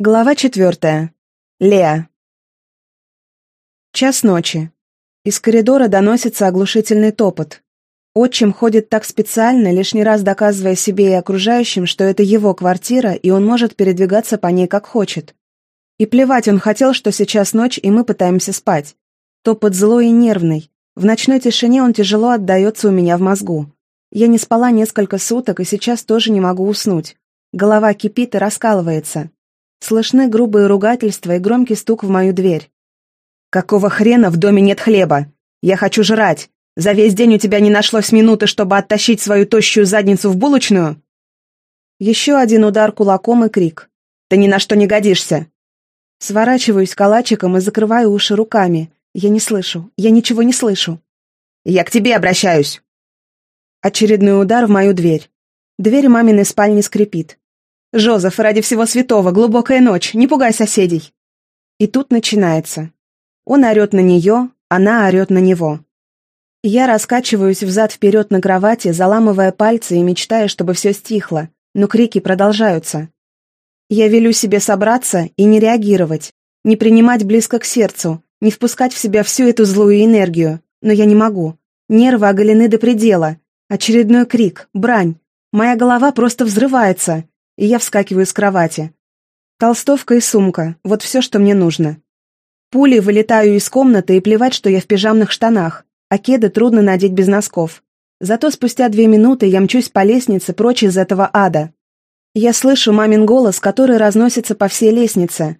Глава четвертая. Леа. Час ночи. Из коридора доносится оглушительный топот. Отчим ходит так специально, лишний раз доказывая себе и окружающим, что это его квартира, и он может передвигаться по ней как хочет. И плевать он хотел, что сейчас ночь, и мы пытаемся спать. Топот злой и нервный. В ночной тишине он тяжело отдается у меня в мозгу. Я не спала несколько суток, и сейчас тоже не могу уснуть. Голова кипит и раскалывается. Слышны грубые ругательства и громкий стук в мою дверь. «Какого хрена в доме нет хлеба? Я хочу жрать. За весь день у тебя не нашлось минуты, чтобы оттащить свою тощую задницу в булочную?» Еще один удар кулаком и крик. «Ты ни на что не годишься!» Сворачиваюсь калачиком и закрываю уши руками. Я не слышу. Я ничего не слышу. «Я к тебе обращаюсь!» Очередной удар в мою дверь. Дверь маминой спальни скрипит. «Жозеф, ради всего святого, глубокая ночь, не пугай соседей!» И тут начинается. Он орет на нее, она орет на него. Я раскачиваюсь взад-вперед на кровати, заламывая пальцы и мечтая, чтобы все стихло, но крики продолжаются. Я велю себе собраться и не реагировать, не принимать близко к сердцу, не впускать в себя всю эту злую энергию, но я не могу. Нервы оголены до предела. Очередной крик, брань. Моя голова просто взрывается и я вскакиваю с кровати. Толстовка и сумка — вот все, что мне нужно. Пулей вылетаю из комнаты и плевать, что я в пижамных штанах, а кеды трудно надеть без носков. Зато спустя две минуты я мчусь по лестнице прочь из этого ада. Я слышу мамин голос, который разносится по всей лестнице.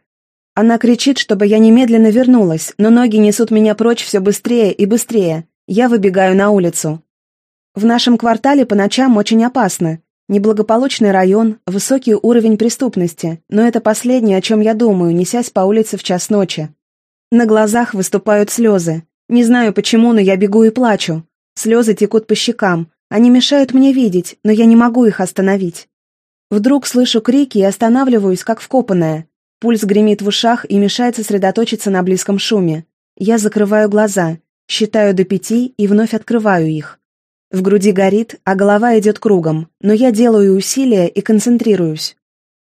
Она кричит, чтобы я немедленно вернулась, но ноги несут меня прочь все быстрее и быстрее. Я выбегаю на улицу. В нашем квартале по ночам очень опасно. Неблагополучный район, высокий уровень преступности, но это последнее, о чем я думаю, несясь по улице в час ночи. На глазах выступают слезы. Не знаю почему, но я бегу и плачу. Слезы текут по щекам. Они мешают мне видеть, но я не могу их остановить. Вдруг слышу крики и останавливаюсь, как вкопанная. Пульс гремит в ушах и мешает сосредоточиться на близком шуме. Я закрываю глаза, считаю до пяти и вновь открываю их. В груди горит, а голова идет кругом, но я делаю усилия и концентрируюсь.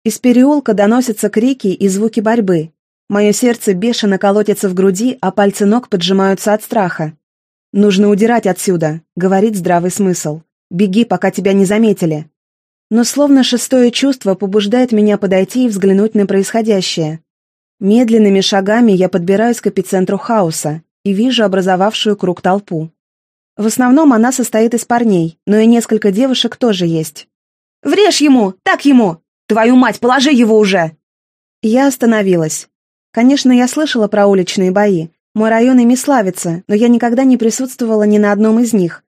Из переулка доносятся крики и звуки борьбы. Мое сердце бешено колотится в груди, а пальцы ног поджимаются от страха. «Нужно удирать отсюда», — говорит здравый смысл. «Беги, пока тебя не заметили». Но словно шестое чувство побуждает меня подойти и взглянуть на происходящее. Медленными шагами я подбираюсь к эпицентру хаоса и вижу образовавшую круг толпу. В основном она состоит из парней, но и несколько девушек тоже есть. «Врежь ему! Так ему! Твою мать, положи его уже!» Я остановилась. Конечно, я слышала про уличные бои. Мой район ими славится, но я никогда не присутствовала ни на одном из них.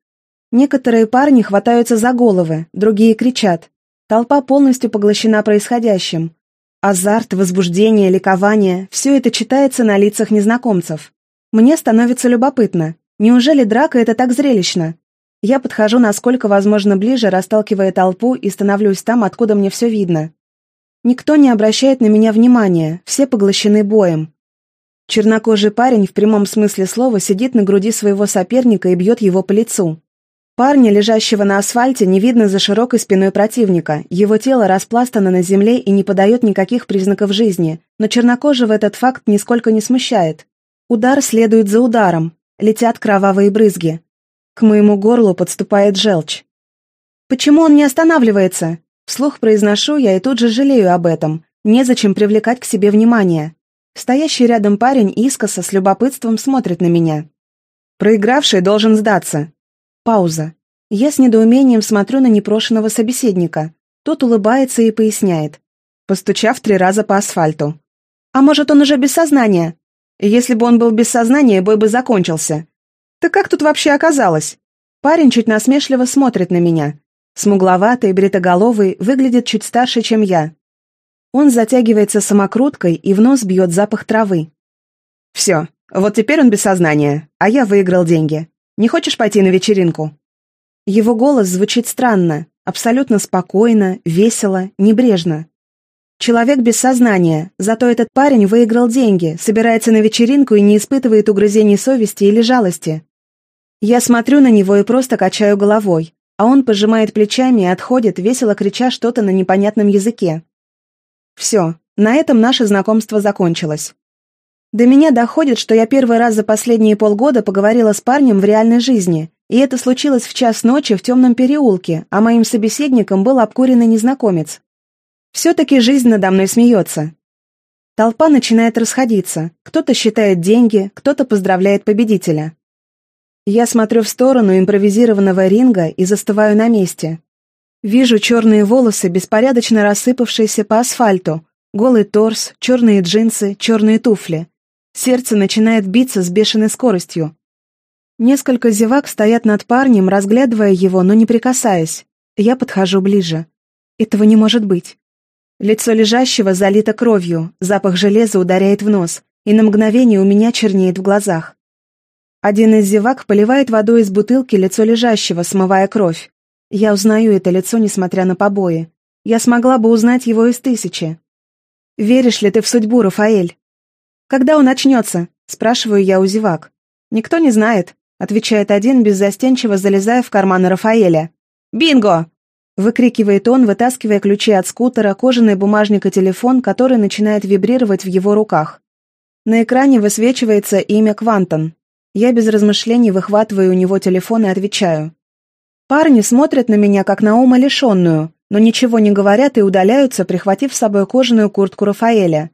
Некоторые парни хватаются за головы, другие кричат. Толпа полностью поглощена происходящим. Азарт, возбуждение, ликование – все это читается на лицах незнакомцев. Мне становится любопытно, Неужели драка — это так зрелищно? Я подхожу насколько возможно ближе, расталкивая толпу и становлюсь там, откуда мне все видно. Никто не обращает на меня внимания, все поглощены боем. Чернокожий парень в прямом смысле слова сидит на груди своего соперника и бьет его по лицу. Парня, лежащего на асфальте, не видно за широкой спиной противника. Его тело распластано на земле и не подает никаких признаков жизни, но чернокожего этот факт нисколько не смущает. Удар следует за ударом, летят кровавые брызги. К моему горлу подступает желчь. «Почему он не останавливается?» Вслух произношу я и тут же жалею об этом. Незачем привлекать к себе внимание. Стоящий рядом парень искоса с любопытством смотрит на меня. Проигравший должен сдаться. Пауза. Я с недоумением смотрю на непрошенного собеседника. Тот улыбается и поясняет, постучав три раза по асфальту. «А может, он уже без сознания?» Если бы он был без сознания, бой бы закончился. Ты как тут вообще оказалась? Парень чуть насмешливо смотрит на меня. Смугловатый, бритоголовый, выглядит чуть старше, чем я. Он затягивается самокруткой и в нос бьет запах травы. Все, вот теперь он без сознания, а я выиграл деньги. Не хочешь пойти на вечеринку? Его голос звучит странно, абсолютно спокойно, весело, небрежно. Человек без сознания, зато этот парень выиграл деньги, собирается на вечеринку и не испытывает угрызений совести или жалости. Я смотрю на него и просто качаю головой, а он пожимает плечами и отходит, весело крича что-то на непонятном языке. Все, На этом наше знакомство закончилось. До меня доходит, что я первый раз за последние полгода поговорила с парнем в реальной жизни, и это случилось в час ночи в темном переулке, а моим собеседником был обкуренный незнакомец. Все-таки жизнь надо мной смеется. Толпа начинает расходиться, кто-то считает деньги, кто-то поздравляет победителя. Я смотрю в сторону импровизированного ринга и застываю на месте. Вижу черные волосы, беспорядочно рассыпавшиеся по асфальту, голый торс, черные джинсы, черные туфли. Сердце начинает биться с бешеной скоростью. Несколько зевак стоят над парнем, разглядывая его, но не прикасаясь. Я подхожу ближе. Этого не может быть. Лицо лежащего залито кровью, запах железа ударяет в нос, и на мгновение у меня чернеет в глазах. Один из зевак поливает водой из бутылки лицо лежащего, смывая кровь. Я узнаю это лицо, несмотря на побои. Я смогла бы узнать его из тысячи. «Веришь ли ты в судьбу, Рафаэль?» «Когда он начнется?» – спрашиваю я у зевак. «Никто не знает отвечает один, беззастенчиво залезая в карман Рафаэля. «Бинго!» Выкрикивает он, вытаскивая ключи от скутера, кожаный бумажник и телефон, который начинает вибрировать в его руках. На экране высвечивается имя Квантон. Я без размышлений выхватываю у него телефон и отвечаю. Парни смотрят на меня, как на ума лишенную, но ничего не говорят и удаляются, прихватив с собой кожаную куртку Рафаэля.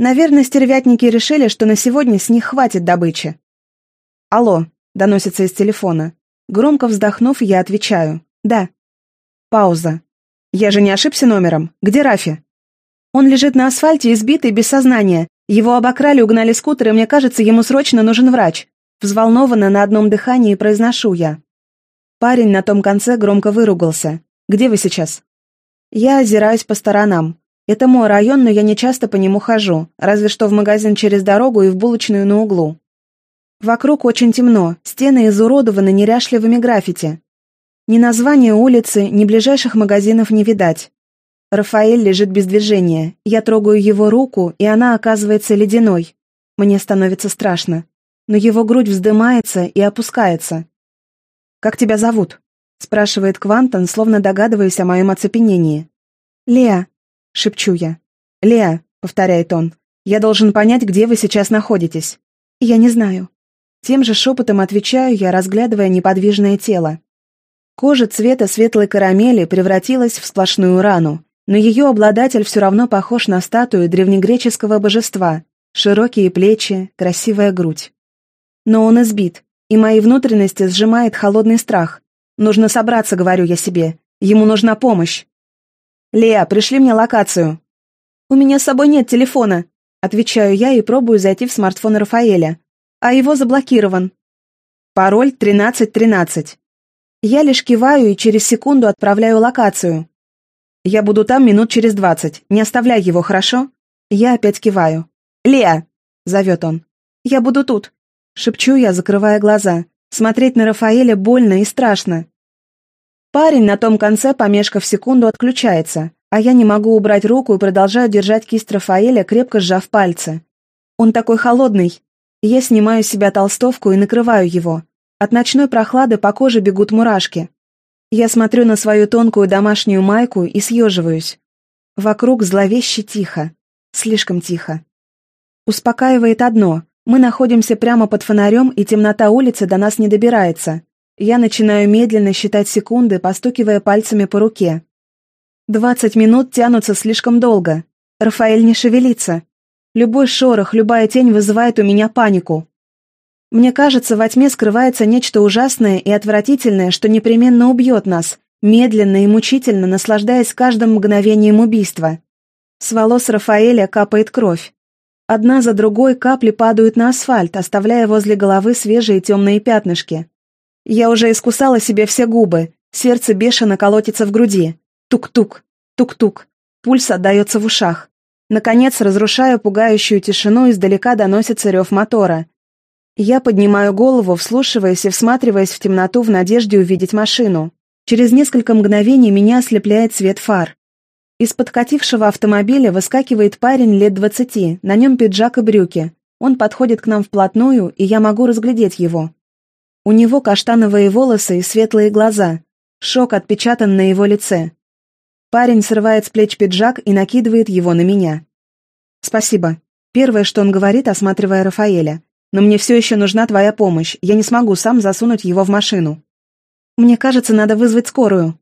Наверное, стервятники решили, что на сегодня с них хватит добычи. «Алло», Доносится из телефона. Громко вздохнув, я отвечаю. «Да». Пауза. «Я же не ошибся номером. Где Рафи?» «Он лежит на асфальте, избитый, без сознания. Его обокрали, угнали скутер, и мне кажется, ему срочно нужен врач». Взволнованно на одном дыхании произношу я. Парень на том конце громко выругался. «Где вы сейчас?» Я озираюсь по сторонам. Это мой район, но я не часто по нему хожу, разве что в магазин через дорогу и в булочную на углу. Вокруг очень темно, стены изуродованы неряшливыми граффити. Ни названия улицы, ни ближайших магазинов не видать. Рафаэль лежит без движения. Я трогаю его руку, и она оказывается ледяной. Мне становится страшно. Но его грудь вздымается и опускается. «Как тебя зовут?» — спрашивает Квантон, словно догадываясь о моем оцепенении. «Леа», — шепчу я. «Леа», — повторяет он, — «я должен понять, где вы сейчас находитесь». «Я не знаю». Тем же шепотом отвечаю я, разглядывая неподвижное тело. Кожа цвета светлой карамели превратилась в сплошную рану, но ее обладатель все равно похож на статую древнегреческого божества. Широкие плечи, красивая грудь. Но он избит, и мои внутренности сжимает холодный страх. Нужно собраться, говорю я себе. Ему нужна помощь. «Леа, пришли мне локацию». «У меня с собой нет телефона», — отвечаю я и пробую зайти в смартфон Рафаэля а его заблокирован. Пароль 1313. Я лишь киваю и через секунду отправляю локацию. Я буду там минут через двадцать. Не оставляй его, хорошо? Я опять киваю. «Леа!» — зовет он. «Я буду тут!» — шепчу я, закрывая глаза. Смотреть на Рафаэля больно и страшно. Парень на том конце, помешкав секунду, отключается, а я не могу убрать руку и продолжаю держать кисть Рафаэля, крепко сжав пальцы. Он такой холодный, я снимаю с себя толстовку и накрываю его. От ночной прохлады по коже бегут мурашки. Я смотрю на свою тонкую домашнюю майку и съеживаюсь. Вокруг зловеще тихо. Слишком тихо. Успокаивает одно. Мы находимся прямо под фонарем, и темнота улицы до нас не добирается. Я начинаю медленно считать секунды, постукивая пальцами по руке. Двадцать минут тянутся слишком долго. Рафаэль не шевелится. Любой шорох, любая тень вызывает у меня панику. Мне кажется, во тьме скрывается нечто ужасное и отвратительное, что непременно убьет нас, медленно и мучительно наслаждаясь каждым мгновением убийства. С волос Рафаэля капает кровь. Одна за другой капли падают на асфальт, оставляя возле головы свежие темные пятнышки. Я уже искусала себе все губы, сердце бешено колотится в груди. Тук-тук, тук-тук, пульс отдается в ушах. Наконец, разрушая пугающую тишину, издалека доносится рев мотора. Я поднимаю голову, вслушиваясь и всматриваясь в темноту в надежде увидеть машину. Через несколько мгновений меня ослепляет свет фар. Из подкатившего автомобиля выскакивает парень лет двадцати, на нем пиджак и брюки. Он подходит к нам вплотную, и я могу разглядеть его. У него каштановые волосы и светлые глаза. Шок отпечатан на его лице. Парень срывает с плеч пиджак и накидывает его на меня. «Спасибо». Первое, что он говорит, осматривая Рафаэля. «Но мне все еще нужна твоя помощь. Я не смогу сам засунуть его в машину». «Мне кажется, надо вызвать скорую».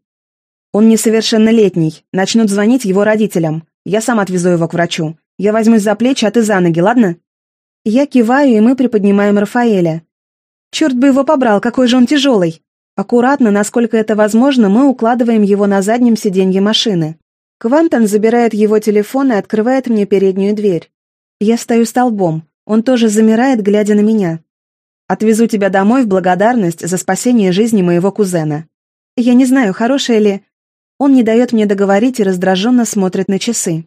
«Он несовершеннолетний. Начнут звонить его родителям. Я сам отвезу его к врачу. Я возьмусь за плечи, а ты за ноги, ладно?» Я киваю, и мы приподнимаем Рафаэля. Черт бы его побрал, какой же он тяжелый. Аккуратно, насколько это возможно, мы укладываем его на заднем сиденье машины. Квантон забирает его телефон и открывает мне переднюю дверь. Я стою столбом. Он тоже замирает, глядя на меня. Отвезу тебя домой в благодарность за спасение жизни моего кузена. Я не знаю, хорошее ли... Он не дает мне договорить и раздраженно смотрит на часы.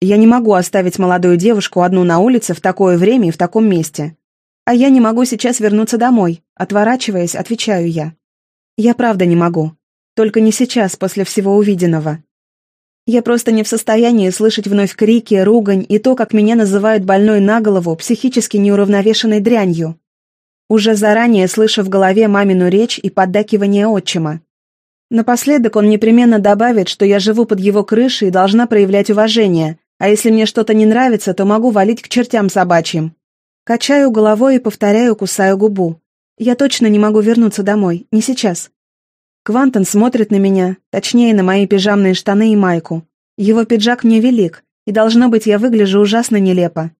Я не могу оставить молодую девушку одну на улице в такое время и в таком месте. А я не могу сейчас вернуться домой. Отворачиваясь, отвечаю я. Я правда не могу. Только не сейчас, после всего увиденного. Я просто не в состоянии слышать вновь крики, ругань и то, как меня называют больной на голову, психически неуравновешенной дрянью. Уже заранее слышу в голове мамину речь и поддакивание отчима. Напоследок он непременно добавит, что я живу под его крышей и должна проявлять уважение, а если мне что-то не нравится, то могу валить к чертям собачьим. Качаю головой и повторяю, кусаю губу. Я точно не могу вернуться домой, не сейчас. Квантон смотрит на меня, точнее, на мои пижамные штаны и майку. Его пиджак мне велик, и, должно быть, я выгляжу ужасно нелепо.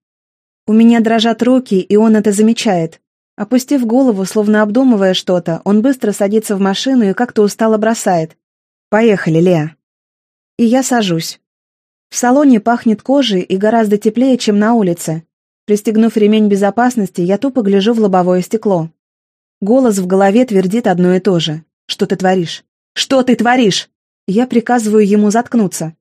У меня дрожат руки, и он это замечает. Опустив голову, словно обдумывая что-то, он быстро садится в машину и как-то устало бросает. «Поехали, Леа». И я сажусь. В салоне пахнет кожей и гораздо теплее, чем на улице. Пристегнув ремень безопасности, я тупо гляжу в лобовое стекло. Голос в голове твердит одно и то же. «Что ты творишь? Что ты творишь?» Я приказываю ему заткнуться.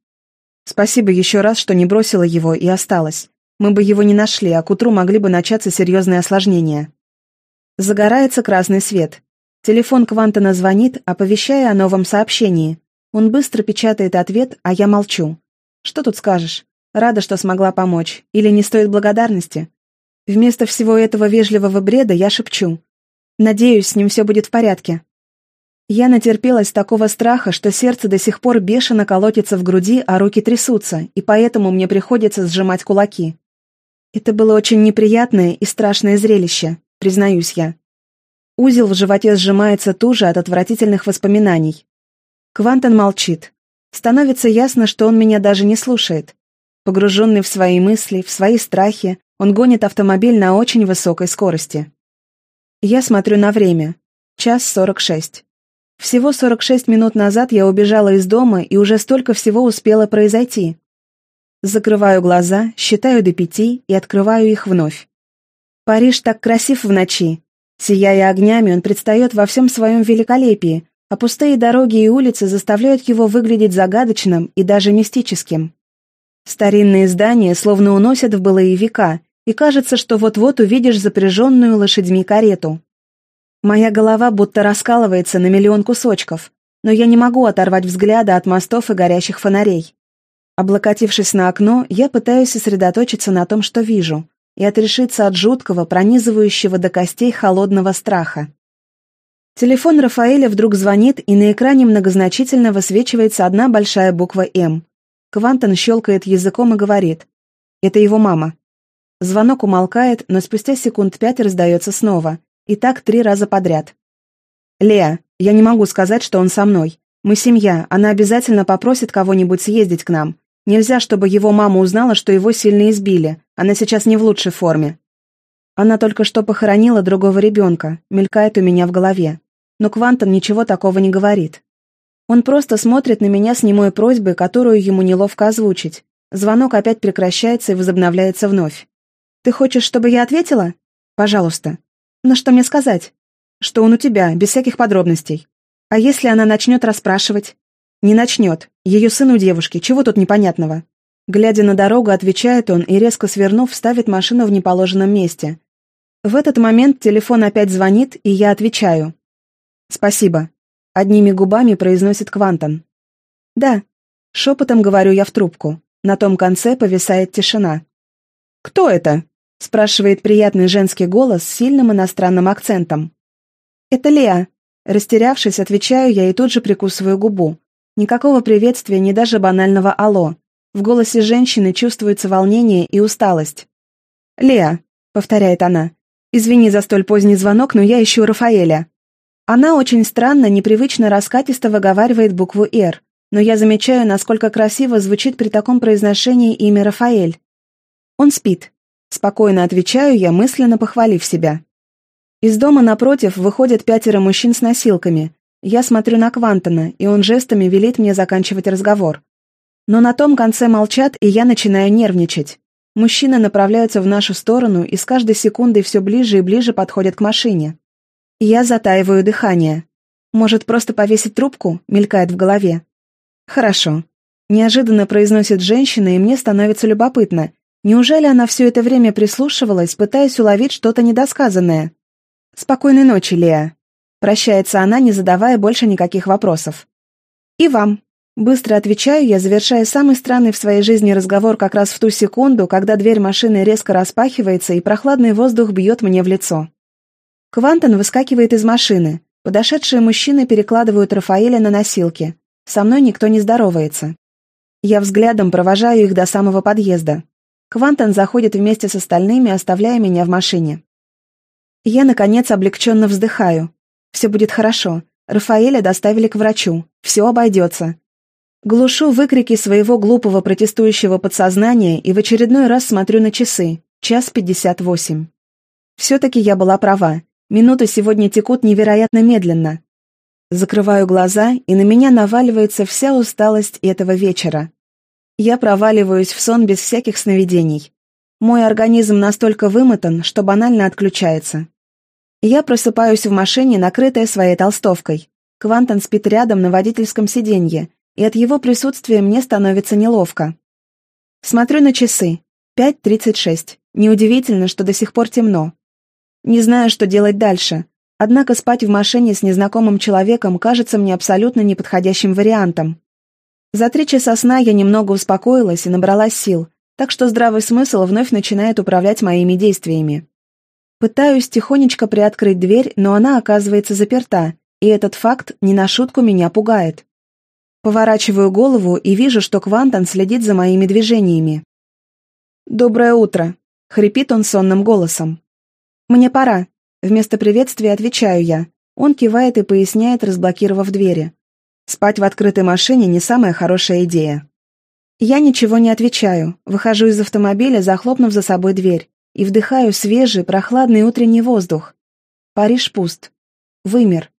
Спасибо еще раз, что не бросила его и осталась. Мы бы его не нашли, а к утру могли бы начаться серьезные осложнения. Загорается красный свет. Телефон Квантона звонит, оповещая о новом сообщении. Он быстро печатает ответ, а я молчу. Что тут скажешь? Рада, что смогла помочь. Или не стоит благодарности? Вместо всего этого вежливого бреда я шепчу. Надеюсь, с ним все будет в порядке. Я натерпелась такого страха, что сердце до сих пор бешено колотится в груди, а руки трясутся, и поэтому мне приходится сжимать кулаки. Это было очень неприятное и страшное зрелище, признаюсь я. Узел в животе сжимается туже от отвратительных воспоминаний. Квантон молчит. Становится ясно, что он меня даже не слушает. Погруженный в свои мысли, в свои страхи, он гонит автомобиль на очень высокой скорости. Я смотрю на время. Час сорок шесть. Всего сорок шесть минут назад я убежала из дома, и уже столько всего успело произойти. Закрываю глаза, считаю до пяти и открываю их вновь. Париж так красив в ночи. Сияя огнями, он предстает во всем своем великолепии, а пустые дороги и улицы заставляют его выглядеть загадочным и даже мистическим. Старинные здания словно уносят в былые века, и кажется, что вот-вот увидишь запряженную лошадьми карету. Моя голова будто раскалывается на миллион кусочков, но я не могу оторвать взгляда от мостов и горящих фонарей. Облокотившись на окно, я пытаюсь сосредоточиться на том, что вижу, и отрешиться от жуткого, пронизывающего до костей холодного страха. Телефон Рафаэля вдруг звонит, и на экране многозначительно высвечивается одна большая буква «М». Квантон щелкает языком и говорит. «Это его мама». Звонок умолкает, но спустя секунд пять раздается снова. И так три раза подряд. «Леа, я не могу сказать, что он со мной. Мы семья, она обязательно попросит кого-нибудь съездить к нам. Нельзя, чтобы его мама узнала, что его сильно избили. Она сейчас не в лучшей форме». Она только что похоронила другого ребенка, мелькает у меня в голове но Квантон ничего такого не говорит. Он просто смотрит на меня с немой просьбой, которую ему неловко озвучить. Звонок опять прекращается и возобновляется вновь. «Ты хочешь, чтобы я ответила?» «Пожалуйста». «Но что мне сказать?» «Что он у тебя, без всяких подробностей». «А если она начнет расспрашивать?» «Не начнет. Ее сын у девушки. Чего тут непонятного?» Глядя на дорогу, отвечает он и, резко свернув, ставит машину в неположенном месте. В этот момент телефон опять звонит, и я отвечаю. «Спасибо», — одними губами произносит Квантон. «Да», — шепотом говорю я в трубку. На том конце повисает тишина. «Кто это?» — спрашивает приятный женский голос с сильным иностранным акцентом. «Это Леа». Растерявшись, отвечаю я и тут же прикусываю губу. Никакого приветствия, ни даже банального «алло». В голосе женщины чувствуется волнение и усталость. «Леа», — повторяет она, — «извини за столь поздний звонок, но я ищу Рафаэля». Она очень странно, непривычно раскатисто выговаривает букву «Р», но я замечаю, насколько красиво звучит при таком произношении имя Рафаэль. Он спит. Спокойно отвечаю я, мысленно похвалив себя. Из дома напротив выходят пятеро мужчин с носилками. Я смотрю на Квантона, и он жестами велит мне заканчивать разговор. Но на том конце молчат, и я начинаю нервничать. Мужчины направляются в нашу сторону и с каждой секундой все ближе и ближе подходят к машине. Я затаиваю дыхание. Может, просто повесить трубку? Мелькает в голове. Хорошо. Неожиданно произносит женщина, и мне становится любопытно, Неужели она все это время прислушивалась, пытаясь уловить что-то недосказанное? «Спокойной ночи, Леа». Прощается она, не задавая больше никаких вопросов. «И вам». Быстро отвечаю я, завершая самый странный в своей жизни разговор как раз в ту секунду, когда дверь машины резко распахивается и прохладный воздух бьет мне в лицо. Квантон выскакивает из машины. Подошедшие мужчины перекладывают Рафаэля на носилки. Со мной никто не здоровается. Я взглядом провожаю их до самого подъезда. Квантон заходит вместе с остальными, оставляя меня в машине. Я, наконец, облегченно вздыхаю. Все будет хорошо. Рафаэля доставили к врачу. Все обойдется. Глушу выкрики своего глупого протестующего подсознания и в очередной раз смотрю на часы. Час пятьдесят восемь. Все-таки я была права. Минуты сегодня текут невероятно медленно. Закрываю глаза, и на меня наваливается вся усталость этого вечера. Я проваливаюсь в сон без всяких сновидений. Мой организм настолько вымотан, что банально отключается. Я просыпаюсь в машине, накрытая своей толстовкой. Квантон спит рядом на водительском сиденье, и от его присутствия мне становится неловко. Смотрю на часы. 5.36. Неудивительно, что до сих пор темно. Не знаю, что делать дальше. Однако спать в машине с незнакомым человеком кажется мне абсолютно неподходящим вариантом. За три часа сна я немного успокоилась и набралась сил, так что здравый смысл вновь начинает управлять моими действиями. Пытаюсь тихонечко приоткрыть дверь, но она оказывается заперта, и этот факт не на шутку меня пугает. Поворачиваю голову и вижу, что Квантон следит за моими движениями. «Доброе утро», — хрипит он сонным голосом. «Мне пора», — вместо приветствия отвечаю я. Он кивает и поясняет, разблокировав двери. Спать в открытой машине не самая хорошая идея. Я ничего не отвечаю, выхожу из автомобиля, захлопнув за собой дверь, и вдыхаю свежий, прохладный утренний воздух. Париж пуст. Вымер.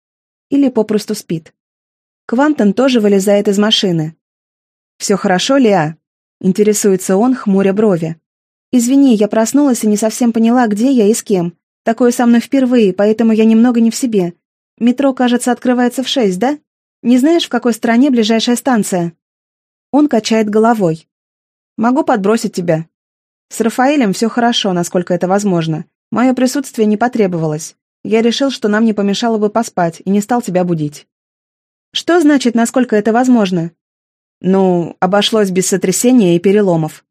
Или попросту спит. Квантон тоже вылезает из машины. «Все хорошо, Лиа?» — интересуется он, хмуря брови. «Извини, я проснулась и не совсем поняла, где я и с кем. Такое со мной впервые, поэтому я немного не в себе. Метро, кажется, открывается в шесть, да?» Не знаешь, в какой стране ближайшая станция?» Он качает головой. «Могу подбросить тебя. С Рафаэлем все хорошо, насколько это возможно. Мое присутствие не потребовалось. Я решил, что нам не помешало бы поспать, и не стал тебя будить». «Что значит, насколько это возможно?» «Ну, обошлось без сотрясения и переломов».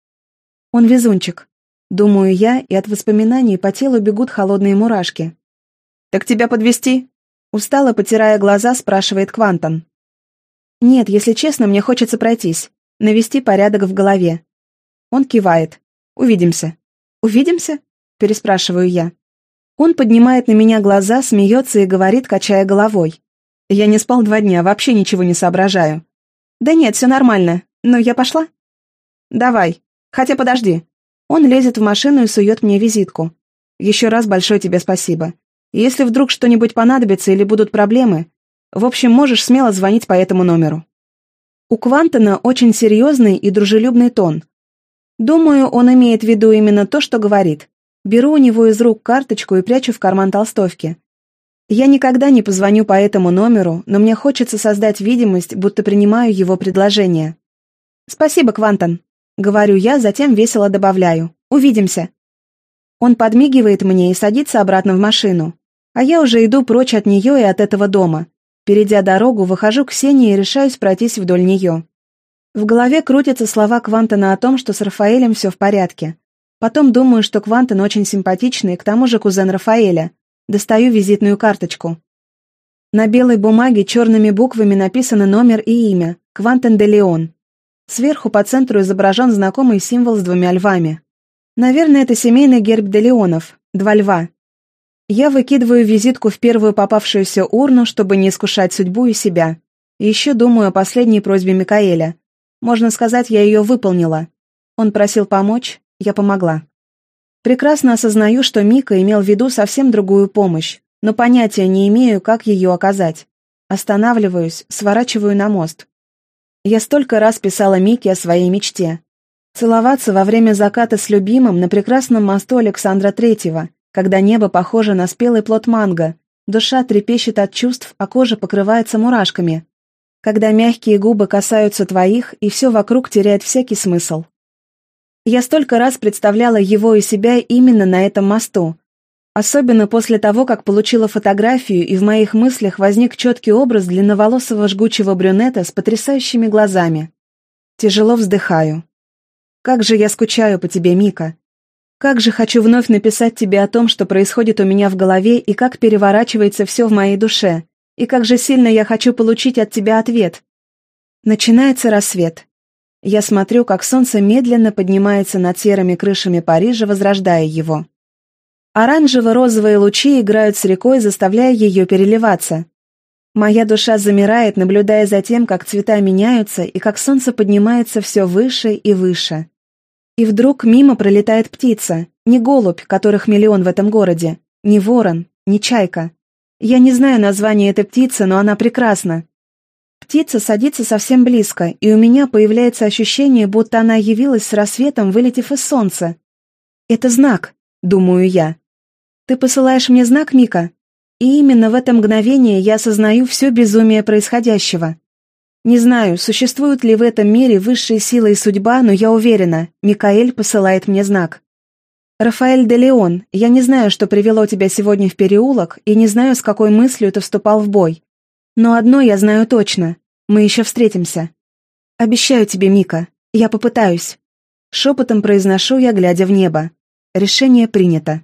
«Он везунчик», — думаю я, и от воспоминаний по телу бегут холодные мурашки. «Так тебя подвести? Устало, потирая глаза, спрашивает Квантон. «Нет, если честно, мне хочется пройтись, навести порядок в голове». Он кивает. «Увидимся». «Увидимся?» – переспрашиваю я. Он поднимает на меня глаза, смеется и говорит, качая головой. «Я не спал два дня, вообще ничего не соображаю». «Да нет, все нормально. Ну, я пошла?» «Давай. Хотя подожди». Он лезет в машину и сует мне визитку. «Еще раз большое тебе спасибо. Если вдруг что-нибудь понадобится или будут проблемы, в общем, можешь смело звонить по этому номеру. У Квантона очень серьезный и дружелюбный тон. Думаю, он имеет в виду именно то, что говорит. Беру у него из рук карточку и прячу в карман толстовки. Я никогда не позвоню по этому номеру, но мне хочется создать видимость, будто принимаю его предложение. «Спасибо, Квантон», — говорю я, затем весело добавляю. «Увидимся». Он подмигивает мне и садится обратно в машину. А я уже иду прочь от нее и от этого дома. Перейдя дорогу, выхожу к Ксении и решаюсь пройтись вдоль нее. В голове крутятся слова Квантона о том, что с Рафаэлем все в порядке. Потом думаю, что Квантон очень симпатичный, к тому же кузен Рафаэля. Достаю визитную карточку. На белой бумаге черными буквами написано номер и имя – Квантон де Леон. Сверху по центру изображен знакомый символ с двумя львами. Наверное, это семейный герб Делеонов. Два льва. Я выкидываю визитку в первую попавшуюся урну, чтобы не искушать судьбу и себя. Еще думаю о последней просьбе Микаэля. Можно сказать, я ее выполнила. Он просил помочь, я помогла. Прекрасно осознаю, что Мика имел в виду совсем другую помощь, но понятия не имею, как ее оказать. Останавливаюсь, сворачиваю на мост. Я столько раз писала Мике о своей мечте. Целоваться во время заката с любимым на прекрасном мосту Александра Третьего, когда небо похоже на спелый плод манго, душа трепещет от чувств, а кожа покрывается мурашками. Когда мягкие губы касаются твоих, и все вокруг теряет всякий смысл. Я столько раз представляла его и себя именно на этом мосту. Особенно после того, как получила фотографию, и в моих мыслях возник четкий образ длинноволосого жгучего брюнета с потрясающими глазами. Тяжело вздыхаю. Как же я скучаю по тебе, Мика. Как же хочу вновь написать тебе о том, что происходит у меня в голове и как переворачивается все в моей душе. И как же сильно я хочу получить от тебя ответ. Начинается рассвет. Я смотрю, как солнце медленно поднимается над серыми крышами Парижа, возрождая его. Оранжево-розовые лучи играют с рекой, заставляя ее переливаться. Моя душа замирает, наблюдая за тем, как цвета меняются и как солнце поднимается все выше и выше. И вдруг мимо пролетает птица, не голубь, которых миллион в этом городе, не ворон, не чайка. Я не знаю название этой птицы, но она прекрасна. Птица садится совсем близко, и у меня появляется ощущение, будто она явилась с рассветом, вылетев из солнца. «Это знак», — думаю я. «Ты посылаешь мне знак, Мика?» И именно в это мгновение я осознаю все безумие происходящего. Не знаю, существуют ли в этом мире высшие силы и судьба, но я уверена, Микаэль посылает мне знак. «Рафаэль де Леон, я не знаю, что привело тебя сегодня в переулок, и не знаю, с какой мыслью ты вступал в бой. Но одно я знаю точно. Мы еще встретимся. Обещаю тебе, Мика. Я попытаюсь. Шепотом произношу я, глядя в небо. Решение принято.